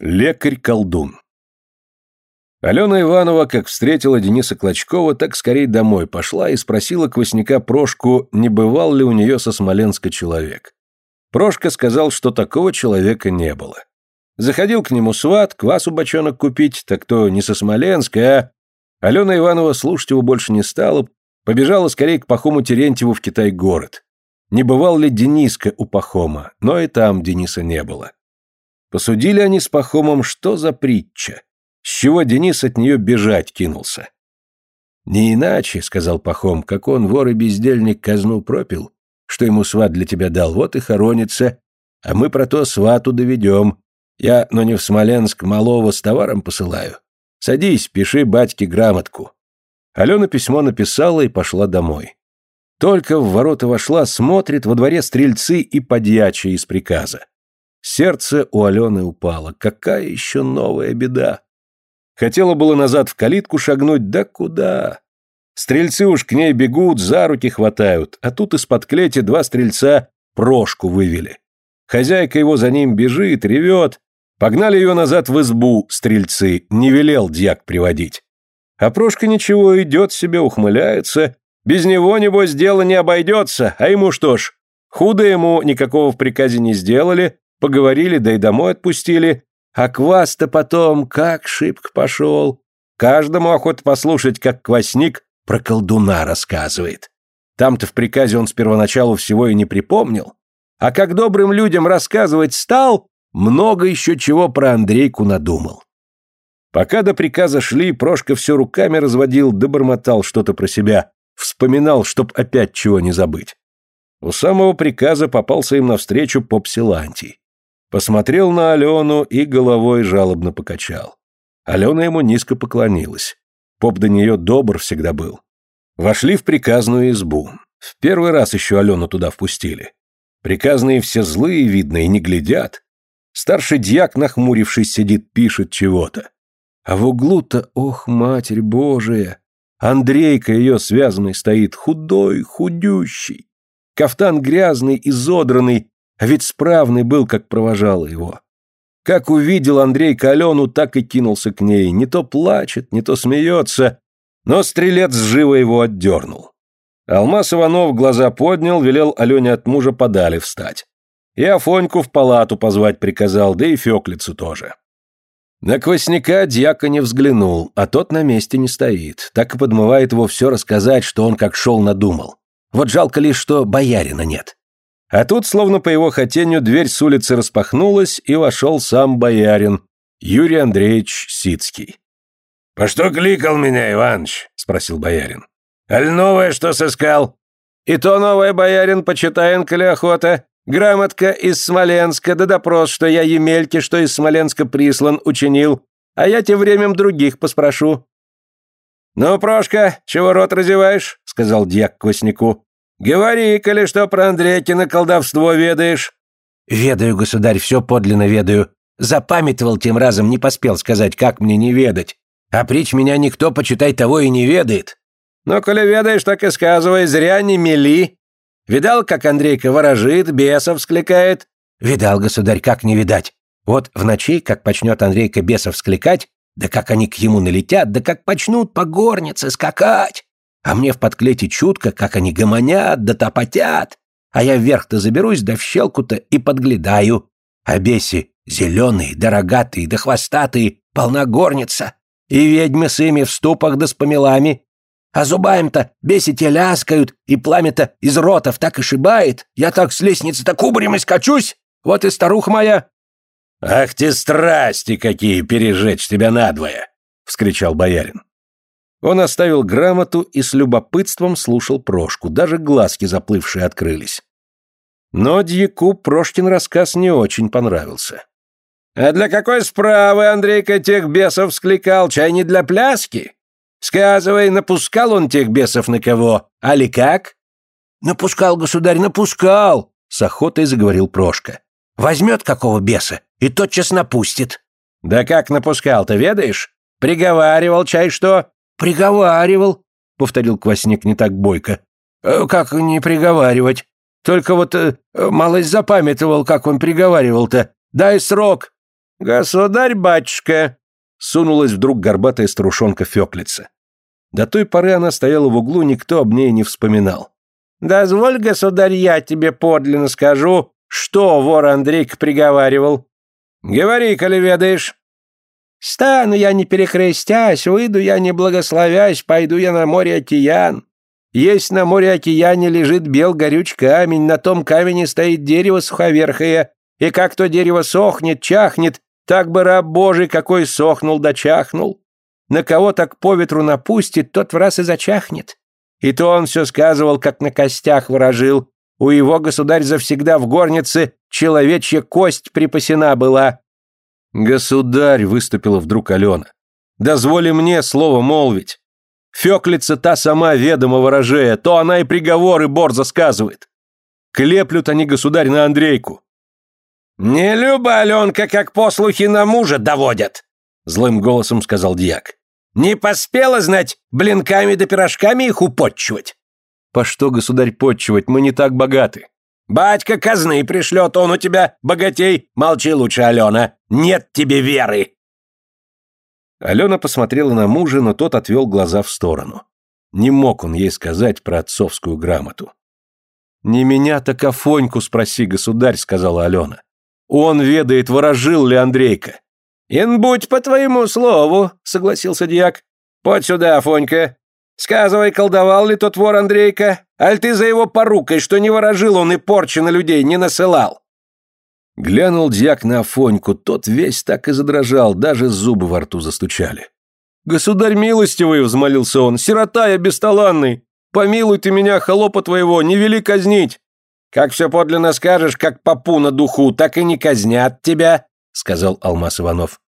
Лекарь-колдун. Алена Иванова, как встретила Дениса Клочкова, так скорее домой пошла и спросила квасника Прошку, не бывал ли у нее со Смоленска человек. Прошка сказал, что такого человека не было. Заходил к нему сват, квасу бочонок купить, так то не со Смоленска, а... Алена Иванова слушать его больше не стала, побежала скорее к Пахому Терентьеву в Китай-город. Не бывал ли Дениска у Пахома, но и там Дениса не было. Посудили они с Пахомом, что за притча. С чего Денис от нее бежать кинулся. «Не иначе», — сказал Пахом, — «как он, вор и бездельник, казну пропил, что ему сват для тебя дал, вот и хоронится, а мы про то свату доведем. Я, но не в Смоленск, малого с товаром посылаю. Садись, пиши батьке грамотку». Алена письмо написала и пошла домой. Только в ворота вошла, смотрит во дворе стрельцы и подьячие из приказа. Сердце у Алены упало. Какая еще новая беда? Хотела было назад в калитку шагнуть, да куда? Стрельцы уж к ней бегут, за руки хватают, а тут из-под клети два стрельца прошку вывели. Хозяйка его за ним бежит, ревет. Погнали ее назад в избу, стрельцы, не велел дьяк приводить. А Прошка ничего, идет себе, ухмыляется. Без него, небось, дело не обойдется, а ему что ж, худо ему никакого в приказе не сделали, Поговорили, да и домой отпустили. А квас-то потом как шибко пошел. Каждому охота послушать, как квасник про колдуна рассказывает. Там-то в приказе он с первоначалу всего и не припомнил. А как добрым людям рассказывать стал, много еще чего про Андрейку надумал. Пока до приказа шли, Прошка все руками разводил, да бормотал что-то про себя, вспоминал, чтоб опять чего не забыть. У самого приказа попался им навстречу поп Силантий. Посмотрел на Алену и головой жалобно покачал. Алена ему низко поклонилась. Поп до нее добр всегда был. Вошли в приказную избу. В первый раз еще Алену туда впустили. Приказные все злые, видно, и не глядят. Старший дьяк, нахмурившись, сидит, пишет чего-то. А в углу-то, ох, Матерь Божия! Андрейка ее связанный стоит, худой, худющий. Кафтан грязный, изодранный, а ведь справный был, как провожала его. Как увидел Андрей Калену, так и кинулся к ней. Не то плачет, не то смеется, но стрелец живо его отдернул. Алмаз Иванов глаза поднял, велел Алене от мужа подали встать. И Афоньку в палату позвать приказал, да и Феклицу тоже. На квасняка дьяка не взглянул, а тот на месте не стоит. Так и подмывает его все рассказать, что он как шел надумал. Вот жалко лишь, что боярина нет. А тут, словно по его хотению, дверь с улицы распахнулась, и вошел сам боярин, Юрий Андреевич Сицкий. «По что кликал меня, Иваныч?» — спросил боярин. «Аль новое что сыскал?» «И то новое, боярин, почитаем, коли охота. Грамотка из Смоленска, да допрос, что я Емельке, что из Смоленска прислан, учинил. А я тем временем других поспрошу». «Ну, Прошка, чего рот разеваешь?» — сказал дьяк Кваснику. «Говори, коли что про Андрейкина колдовство ведаешь». «Ведаю, государь, все подлинно ведаю. Запамятовал тем разом, не поспел сказать, как мне не ведать. А притч меня никто, почитай, того и не ведает». «Ну, коли ведаешь, так и сказывай, зря не мели. Видал, как Андрейка ворожит, бесов скликает?» «Видал, государь, как не видать. Вот в ночи, как почнет Андрейка бесов скликать, да как они к ему налетят, да как почнут по горнице скакать. А мне в подклете чутко, как они гомонят да топотят. А я вверх-то заберусь, да в щелку-то и подглядаю. А беси зеленые, да рогатые, да хвостатые, полна горница. И ведьмы с ими в ступах да с помелами. А зубами-то беси те ляскают, и пламя-то из ротов так и шибает. Я так с лестницы-то кубарем и скачусь. Вот и старуха моя. «Ах ты страсти какие пережечь тебя надвое!» — вскричал боярин. Он оставил грамоту и с любопытством слушал Прошку, даже глазки заплывшие открылись. Но Дьяку Прошкин рассказ не очень понравился. «А для какой справы Андрейка тех бесов скликал? Чай не для пляски? Сказывай, напускал он тех бесов на кого? Али как?» «Напускал, государь, напускал!» — с охотой заговорил Прошка. «Возьмет какого беса и тотчас напустит». «Да как напускал, ты ведаешь? Приговаривал чай что?» «Приговаривал», — повторил Квасник не так бойко. «Э, «Как не приговаривать? Только вот э, малость запамятовал, как он приговаривал-то. Дай срок». «Государь-батюшка!» Сунулась вдруг горбатая старушонка Феклица. До той поры она стояла в углу, никто об ней не вспоминал. «Дозволь, государь, я тебе подлинно скажу, что вор Андрейк приговаривал». «Говори, коли ведаешь». «Стану я не перекрестясь, выйду я не благословясь, пойду я на море океан. Есть на море океане лежит бел горюч камень, на том камне стоит дерево суховерхое, и как то дерево сохнет, чахнет, так бы раб Божий какой сохнул да чахнул. На кого так по ветру напустит, тот в раз и зачахнет. И то он все сказывал, как на костях выражил. У его государь завсегда в горнице человечья кость припасена была. «Государь!» — выступила вдруг Алена. «Дозволи мне слово молвить. Феклица та сама ведома ворожея, то она и приговоры борзо сказывает. Клеплют они, государь, на Андрейку. «Не люба Аленка, как послухи на мужа доводят», — злым голосом сказал дьяк. «Не поспела, знать, блинками да пирожками их употчивать». «По что, государь, подчивать? Мы не так богаты». «Батька казны пришлет, он у тебя богатей. Молчи лучше, Алена. Нет тебе веры». Алена посмотрела на мужа, но тот отвел глаза в сторону. Не мог он ей сказать про отцовскую грамоту. «Не меня, так Афоньку спроси, государь», — сказала Алена. Он ведает, ворожил ли Андрейка. «Ин будь по твоему слову», — согласился дьяк. «Подь сюда, Афонька. Сказывай, колдовал ли тот вор Андрейка? Аль ты за его порукой, что не ворожил он и порчи на людей не насылал?» Глянул дьяк на Афоньку, тот весь так и задрожал, даже зубы во рту застучали. «Государь милостивый!» — взмолился он. «Сирота я бесталанный! Помилуй ты меня, холопа твоего, не вели казнить! «Как все подлинно скажешь, как попу на духу, так и не казнят тебя», — сказал Алмаз Иванов.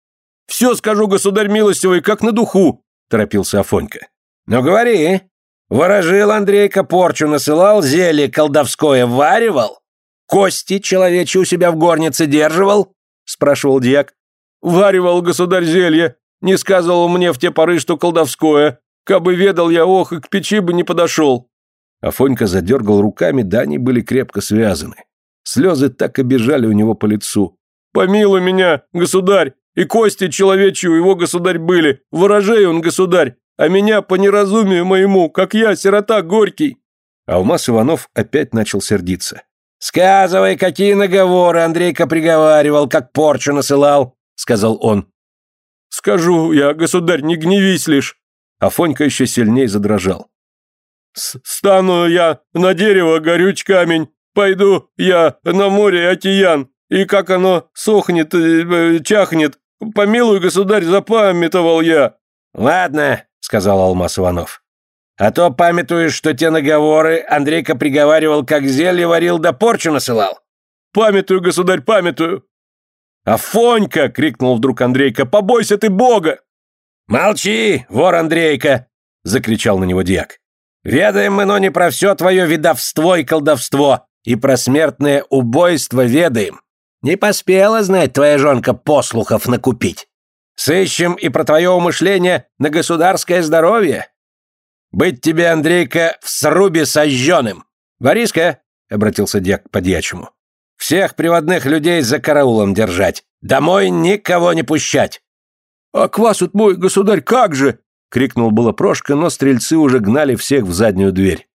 «Все скажу, государь милостивый, как на духу», — торопился Афонька. «Ну говори, ворожил Андрейка порчу, насылал, зелье колдовское варивал? Кости человечьи у себя в горнице держивал?» — спрашивал дьяк. «Варивал, государь, зелье, не сказывал мне в те поры, что колдовское. Кабы ведал я, ох, и к печи бы не подошел». Афонька задергал руками, да они были крепко связаны. Слезы так и бежали у него по лицу. «Помилуй меня, государь! И кости человечьи у его государь были, ворожей он государь, а меня по неразумию моему, как я, сирота горький!» Алмаз Иванов опять начал сердиться. «Сказывай, какие наговоры Андрейка приговаривал, как порчу насылал», — сказал он. «Скажу я, государь, не гневись лишь!» Афонька еще сильнее задрожал. Стану я на дерево, горюч камень, пойду я на море океан, и как оно сохнет, э, чахнет, помилуй, государь, запамятовал я». «Ладно», — сказал Алмаз Иванов. «А то памятуешь, что те наговоры Андрейка приговаривал, как зелье варил да порчу насылал». «Памятую, государь, памятую». «Афонька!» — крикнул вдруг Андрейка. «Побойся ты Бога!» «Молчи, вор Андрейка!» — закричал на него дьяк. Ведаем мы, но не про все твое видовство и колдовство, и про смертное убойство ведаем. Не поспела знать твоя жонка послухов накупить. Сыщем и про твое умышление на государское здоровье. Быть тебе, Андрейка, в срубе сожженным. Бориска, — обратился дьяк к подьячему, — всех приводных людей за караулом держать, домой никого не пущать. — А квас тут мой, государь, как же? — крикнул было Прошка, но стрельцы уже гнали всех в заднюю дверь.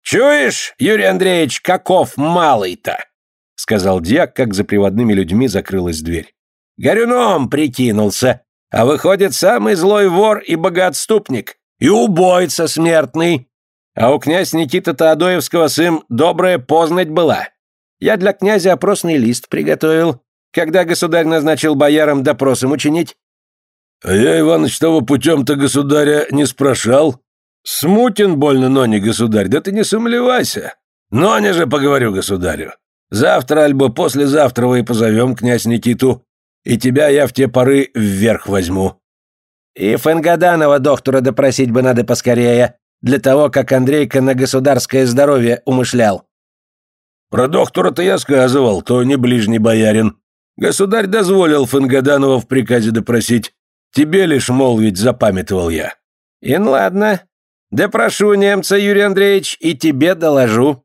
«Чуешь, Юрий Андреевич, каков малый-то?» — сказал дьяк, как за приводными людьми закрылась дверь. «Горюном прикинулся, а выходит самый злой вор и богоотступник, и убойца смертный. А у князь Никита Таадоевского сын добрая познать была. Я для князя опросный лист приготовил, когда государь назначил боярам допросом учинить. А я, Иваныч, того путем-то государя не спрашал. Смутен больно, но не государь, да ты не сомневайся. Но не же поговорю государю. Завтра альбо послезавтра и позовем князь Никиту, и тебя я в те поры вверх возьму. И Фенгаданова доктора допросить бы надо поскорее, для того, как Андрейка на государское здоровье умышлял. Про доктора-то я сказывал, то не ближний боярин. Государь дозволил Фенгаданова в приказе допросить. Тебе лишь молвить запамятовал я. Ин ладно. Да прошу немца, Юрий Андреевич, и тебе доложу.